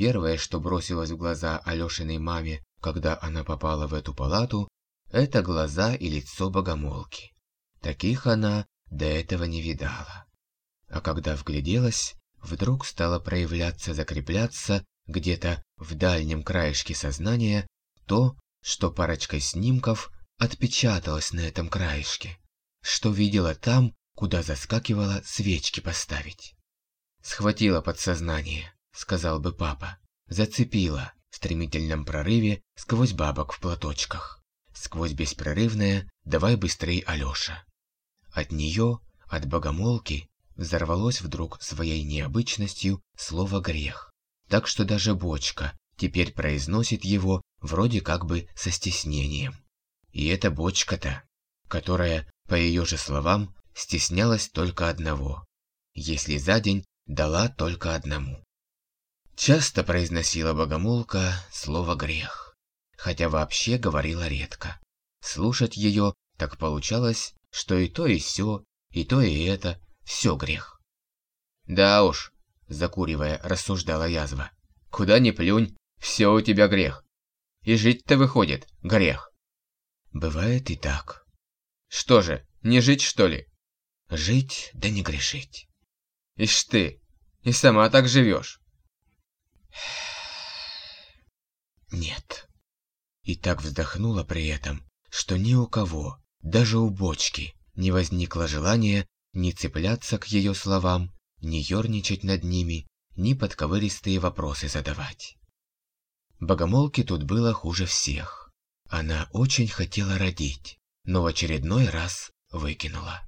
первое, что бросилось в глаза Алёшиной маме, когда она попала в эту палату, это глаза и лицо богомолки. Таких она до этого не видала. А когда вгляделась, вдруг стало проявляться, закрепляться где-то в дальнем краешке сознания то, что парочкой снимков отпечаталось на этом краешке, что видела там, куда заскакивала свечки поставить. Схватила подсознание, сказал бы папа, зацепила в стремительном прорыве сквозь бабок в платочках, сквозь беспрерывное «давай быстрей, Алёша». От неё, от богомолки, взорвалось вдруг своей необычностью слово «грех», так что даже бочка теперь произносит его вроде как бы со стеснением. И эта бочка-то, которая, по её же словам, стеснялась только одного, если за день дала только одному. Часто произносила богомолка слово «грех», хотя вообще говорила редко. Слушать ее так получалось, что и то, и сё, и то, и это, все грех. «Да уж», – закуривая, рассуждала язва, – «куда ни плюнь, все у тебя грех. И жить-то выходит грех». «Бывает и так». «Что же, не жить, что ли?» «Жить, да не грешить». «Ишь ты, и сама так живешь». Нет. И так вздохнула при этом, что ни у кого, даже у бочки, не возникло желания ни цепляться к ее словам, ни ерничать над ними, ни подковыристые вопросы задавать. Богомолке тут было хуже всех. Она очень хотела родить, но в очередной раз выкинула.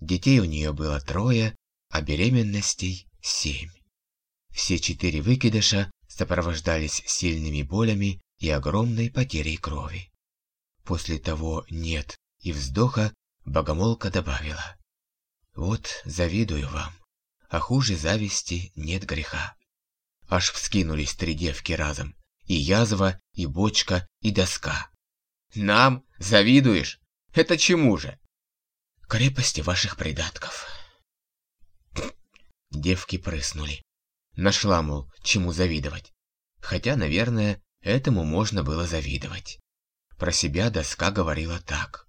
Детей у нее было трое, а беременностей семь. Все четыре выкидыша сопровождались сильными болями и огромной потерей крови. После того «нет» и вздоха богомолка добавила. «Вот завидую вам, а хуже зависти нет греха». Аж вскинулись три девки разом, и язва, и бочка, и доска. «Нам? Завидуешь? Это чему же?» «Крепости ваших придатков». Девки прыснули. Нашла, мол, чему завидовать. Хотя, наверное, этому можно было завидовать. Про себя доска говорила так.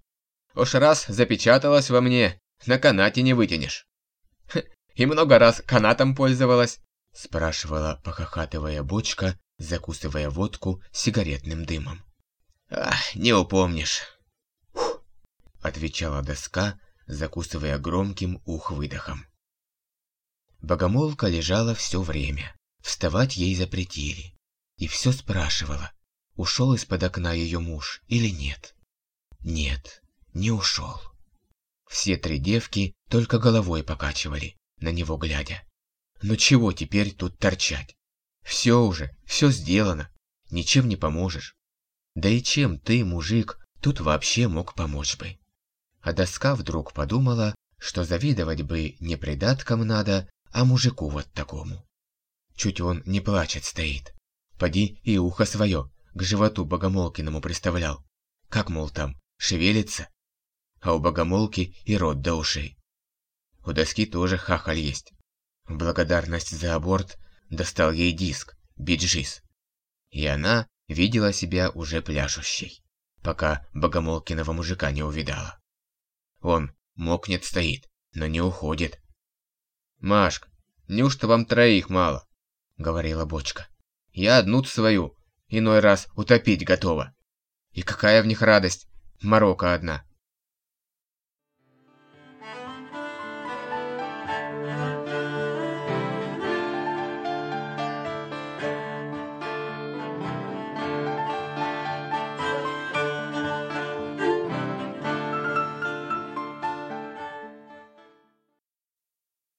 «Уж раз запечаталась во мне, на канате не вытянешь». «И много раз канатом пользовалась?» спрашивала, похохатывая бочка, закусывая водку сигаретным дымом. «Ах, не упомнишь», — отвечала доска, закусывая громким ух-выдохом. Богомолка лежала все время. Вставать ей запретили. И все спрашивала, ушел из-под окна ее муж или нет. Нет, не ушел. Все три девки только головой покачивали, на него глядя. Ну чего теперь тут торчать? Все уже, все сделано, ничем не поможешь. Да и чем ты, мужик, тут вообще мог помочь бы? А доска вдруг подумала, что завидовать бы не придаткам надо, а мужику вот такому. Чуть он не плачет стоит. Поди и ухо свое к животу богомолкиному приставлял. Как, мол, там, шевелится? А у богомолки и рот до ушей. У доски тоже хахаль есть. В благодарность за аборт достал ей диск, биджис. И она видела себя уже пляшущей, пока богомолкиного мужика не увидала. Он мокнет стоит, но не уходит, «Машка, неужто вам троих мало?» — говорила бочка. «Я одну свою, иной раз утопить готова. И какая в них радость, морока одна».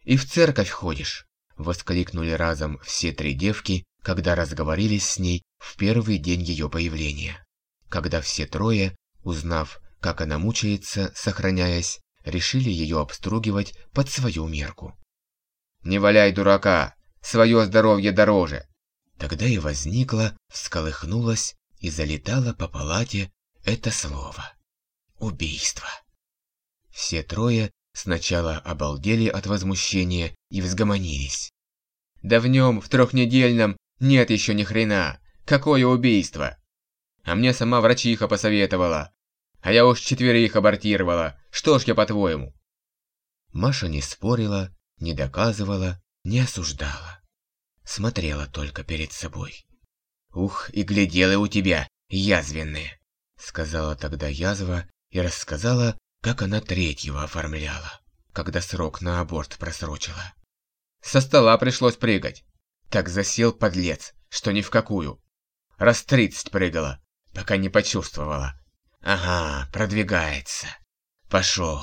И в церковь ходишь!» – воскликнули разом все три девки, когда разговорились с ней в первый день ее появления. Когда все трое, узнав, как она мучается, сохраняясь, решили ее обстругивать под свою мерку. «Не валяй дурака! Свое здоровье дороже!» Тогда и возникло, всколыхнулось и залетало по палате это слово. Убийство. Все трое Сначала обалдели от возмущения и взгомонились. Да в нем, в трехнедельном, Нет еще ни хрена. Какое убийство? А мне сама врачиха посоветовала. А я уж четверых абортировала. Что ж я по-твоему? Маша не спорила, не доказывала, не осуждала. Смотрела только перед собой. «Ух, и гляделы у тебя, язвенные!» Сказала тогда язва и рассказала, как она третьего оформляла, когда срок на аборт просрочила. Со стола пришлось прыгать. Так засел подлец, что ни в какую. Раз тридцать прыгала, пока не почувствовала. Ага, продвигается. Пошел.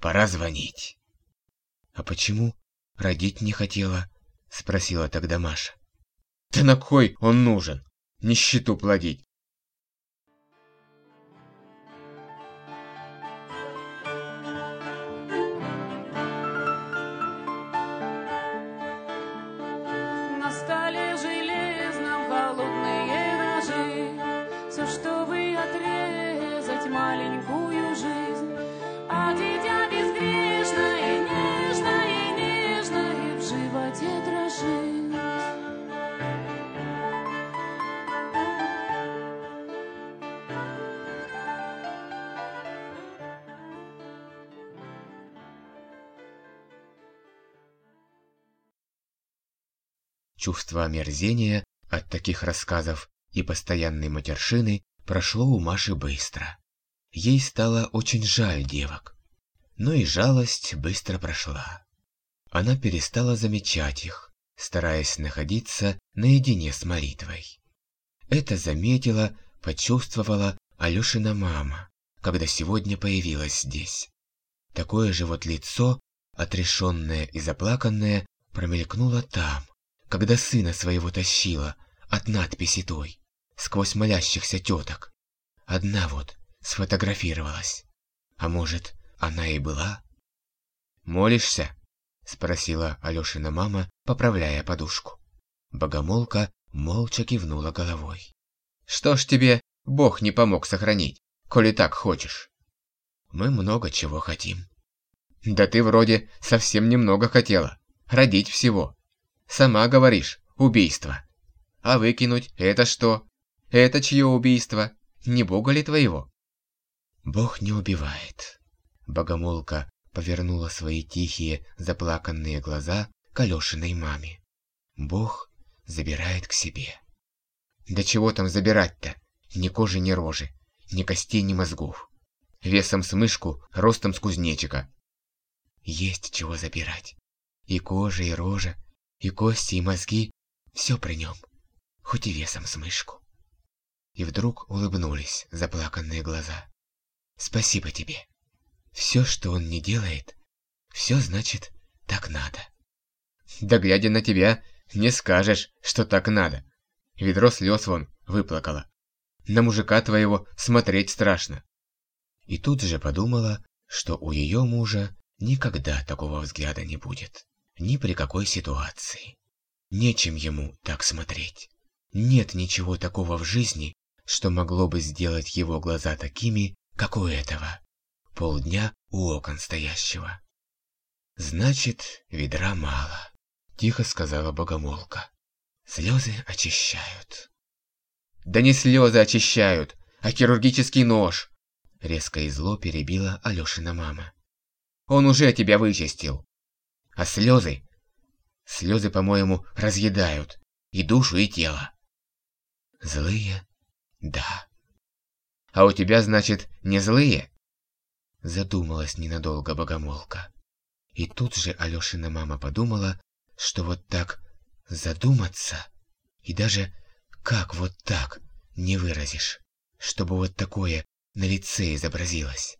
Пора звонить. А почему родить не хотела? Спросила тогда Маша. Да на кой он нужен? Нищету плодить. Чувство омерзения от таких рассказов и постоянной матершины прошло у Маши быстро. Ей стало очень жаль девок. Но и жалость быстро прошла. Она перестала замечать их, стараясь находиться наедине с молитвой. Это заметила, почувствовала Алёшина мама, когда сегодня появилась здесь. Такое же вот лицо, отрешенное и заплаканное, промелькнуло там, когда сына своего тащила от надписи той, сквозь молящихся теток. Одна вот сфотографировалась. А может, она и была? «Молишься?» – спросила Алешина мама, поправляя подушку. Богомолка молча кивнула головой. «Что ж тебе Бог не помог сохранить, коли так хочешь?» «Мы много чего хотим». «Да ты вроде совсем немного хотела. Родить всего. Сама говоришь, убийство. А выкинуть это что? Это чье убийство? Не бога ли твоего? Бог не убивает. Богомолка повернула свои тихие, заплаканные глаза к Алешиной маме. Бог забирает к себе. Да чего там забирать-то? Ни кожи, ни рожи, ни костей, ни мозгов. Весом с мышку, ростом с кузнечика. Есть чего забирать. И кожа, и рожа, и кости, и мозги, все при нем, хоть и весом с мышку. И вдруг улыбнулись заплаканные глаза. Спасибо тебе. Все, что он не делает, все значит так надо. Да глядя на тебя, не скажешь, что так надо. Ведро слез вон выплакала. На мужика твоего смотреть страшно. И тут же подумала, что у ее мужа никогда такого взгляда не будет ни при какой ситуации. Нечем ему так смотреть. Нет ничего такого в жизни, что могло бы сделать его глаза такими, как у этого. Полдня у окон стоящего. «Значит, ведра мало», — тихо сказала богомолка. «Слезы очищают». «Да не слезы очищают, а хирургический нож!» Резко и зло перебила Алешина мама. «Он уже тебя вычистил. А слезы? Слезы, по-моему, разъедают и душу, и тело. Злые? Да. А у тебя, значит, не злые? Задумалась ненадолго богомолка. И тут же Алешина мама подумала, что вот так задуматься, и даже как вот так не выразишь, чтобы вот такое на лице изобразилось.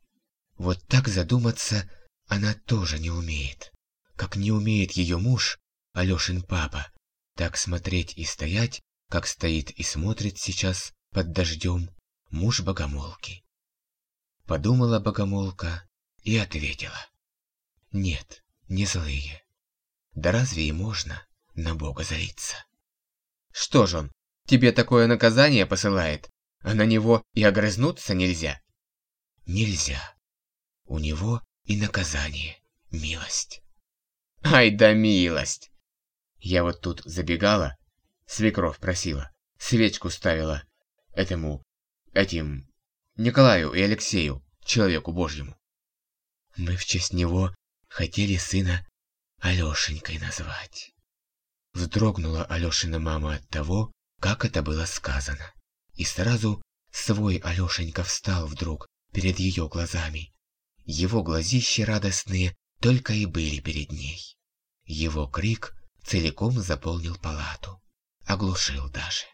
Вот так задуматься она тоже не умеет как не умеет ее муж, Алешин папа, так смотреть и стоять, как стоит и смотрит сейчас под дождем муж богомолки. Подумала богомолка и ответила. Нет, не злые. Да разве и можно на Бога злиться? Что ж он, тебе такое наказание посылает, а на него и огрызнуться нельзя? Нельзя. У него и наказание, милость. Ай да милость! Я вот тут забегала, Свекровь просила, свечку ставила этому, этим, Николаю и Алексею, человеку божьему. Мы в честь него хотели сына Алешенькой назвать. Вздрогнула Алешина мама от того, как это было сказано. И сразу свой Алешенька встал вдруг перед ее глазами. Его глазища радостные только и были перед ней. Его крик целиком заполнил палату, оглушил даже.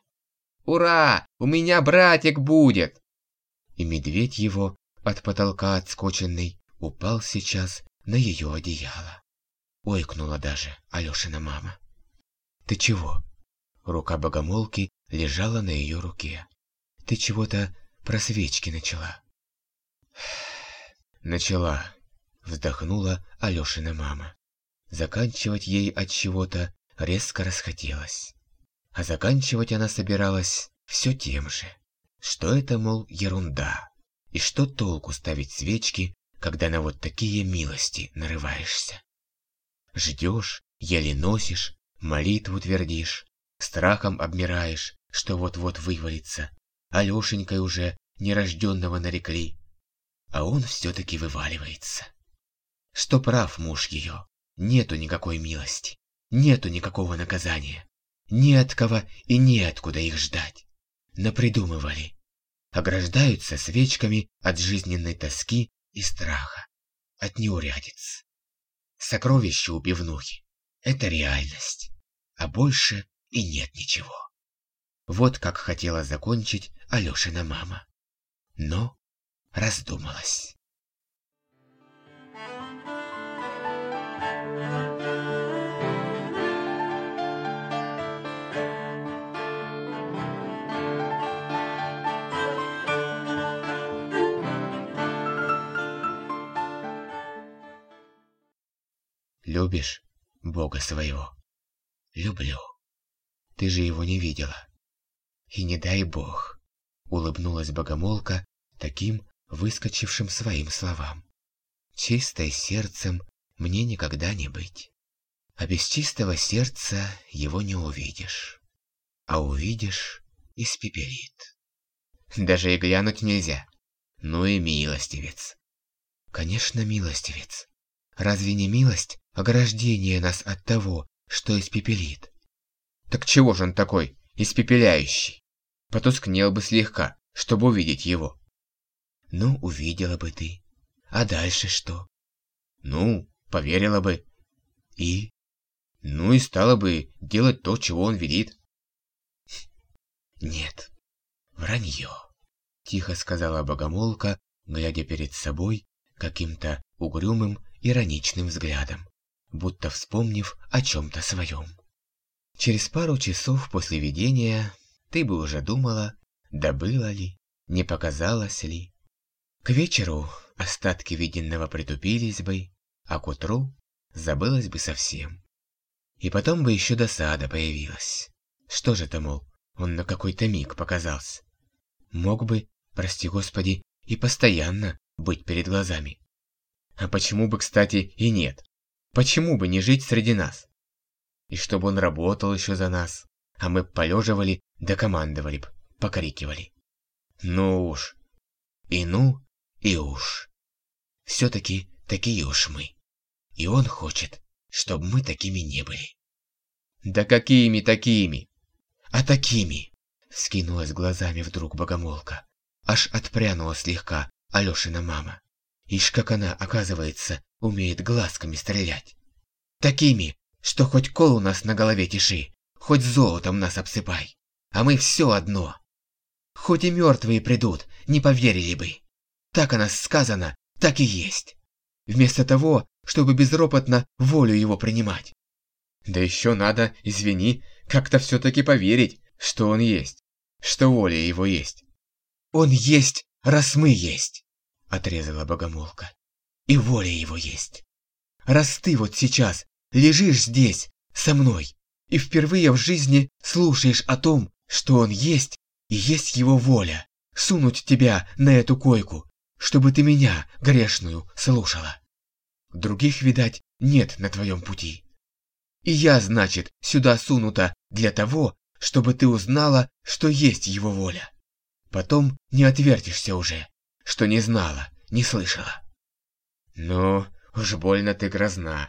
«Ура! У меня братик будет!» И медведь его, от потолка отскоченный, упал сейчас на ее одеяло. Ойкнула даже Алешина мама. «Ты чего?» Рука богомолки лежала на ее руке. «Ты чего-то про свечки начала?» «Начала», вздохнула Алешина мама. Заканчивать ей от чего-то резко расхотелось. А заканчивать она собиралась все тем же, что это, мол, ерунда, и что толку ставить свечки, когда на вот такие милости нарываешься. Ждешь, еле носишь, молитву твердишь, страхом обмираешь, что вот-вот вывалится, Алешенькой уже нерожденного нарекли, а он все-таки вываливается. Что прав муж ее, нету никакой милости, нету никакого наказания, ни от кого и неоткуда их ждать. Напридумывали, ограждаются свечками от жизненной тоски и страха, от неурядиц. Сокровище у пивнухи – это реальность, а больше и нет ничего. Вот как хотела закончить Алешина мама. Но раздумалась. Любишь Бога своего? Люблю. Ты же его не видела. И не дай Бог, улыбнулась богомолка таким выскочившим своим словам. Чистой сердцем мне никогда не быть. А без чистого сердца его не увидишь. А увидишь – испепелит. Даже и глянуть нельзя. Ну и милостивец. Конечно, милостивец. Разве не милость ограждение нас от того, что испепелит? Так чего же он такой, испепеляющий? Потускнел бы слегка, чтобы увидеть его. Ну, увидела бы ты. А дальше что? Ну, поверила бы. И? Ну и стала бы делать то, чего он велит. Нет, вранье, тихо сказала богомолка, глядя перед собой каким-то угрюмым ироничным взглядом, будто вспомнив о чем-то своем. Через пару часов после видения ты бы уже думала, да было ли, не показалось ли. К вечеру остатки виденного притупились бы, а к утру забылось бы совсем. И потом бы еще досада появилась. Что же это, мол, он на какой-то миг показался. Мог бы, прости господи, и постоянно быть перед глазами. А почему бы, кстати, и нет? Почему бы не жить среди нас? И чтобы он работал еще за нас, а мы полеживали да командовали б, покрикивали. Ну уж. И ну, и уж. Все-таки такие уж мы. И он хочет, чтобы мы такими не были. Да какими такими? А такими! Скинулась глазами вдруг богомолка. Аж отпрянула слегка Алешина мама. Ишь, как она, оказывается, умеет глазками стрелять. Такими, что хоть кол у нас на голове тиши, хоть золотом нас обсыпай, а мы все одно. Хоть и мертвые придут, не поверили бы. Так о нас сказано, так и есть. Вместо того, чтобы безропотно волю его принимать. Да еще надо, извини, как-то все-таки поверить, что он есть, что воля его есть. Он есть, раз мы есть отрезала богомолка. И воля его есть. Раз ты вот сейчас лежишь здесь, со мной, и впервые в жизни слушаешь о том, что он есть, и есть его воля, сунуть тебя на эту койку, чтобы ты меня, грешную, слушала. Других, видать, нет на твоем пути. И я, значит, сюда сунута для того, чтобы ты узнала, что есть его воля. Потом не отвертишься уже, что не знала, не слышала. Ну, уж больно ты грозна.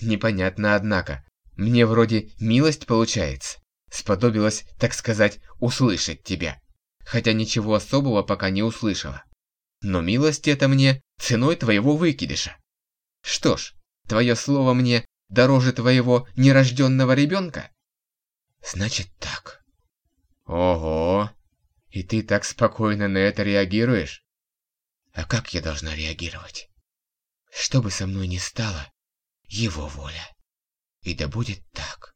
Непонятно, однако. Мне вроде милость получается. Сподобилась, так сказать, услышать тебя. Хотя ничего особого пока не услышала. Но милость это мне ценой твоего выкидыша. Что ж, твое слово мне дороже твоего нерожденного ребенка? Значит так. Ого, и ты так спокойно на это реагируешь? А как я должна реагировать? Что бы со мной ни стало, его воля. И да будет так.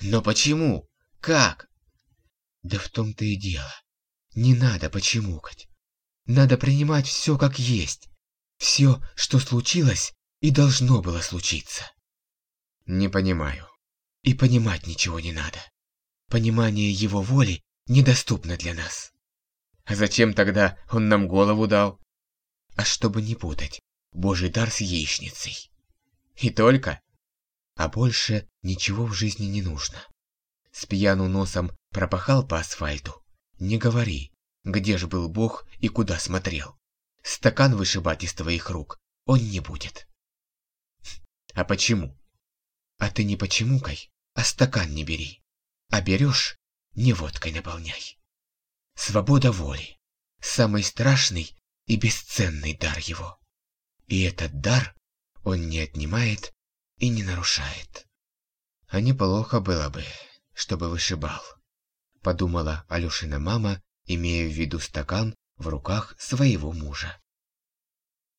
Но почему? Как? Да в том-то и дело. Не надо почемукать. Надо принимать все как есть. Все, что случилось и должно было случиться. Не понимаю. И понимать ничего не надо. Понимание его воли недоступно для нас. А зачем тогда он нам голову дал? А чтобы не путать божий дар с яичницей. И только. А больше ничего в жизни не нужно. С пьяну носом пропахал по асфальту. Не говори, где ж был Бог и куда смотрел. Стакан вышибать из твоих рук он не будет. А почему? А ты не почемукай, а стакан не бери. А берешь, не водкой наполняй. Свобода воли. Самый страшный и бесценный дар его. И этот дар он не отнимает и не нарушает. А неплохо было бы, чтобы вышибал. Подумала Алешина мама, имея в виду стакан в руках своего мужа.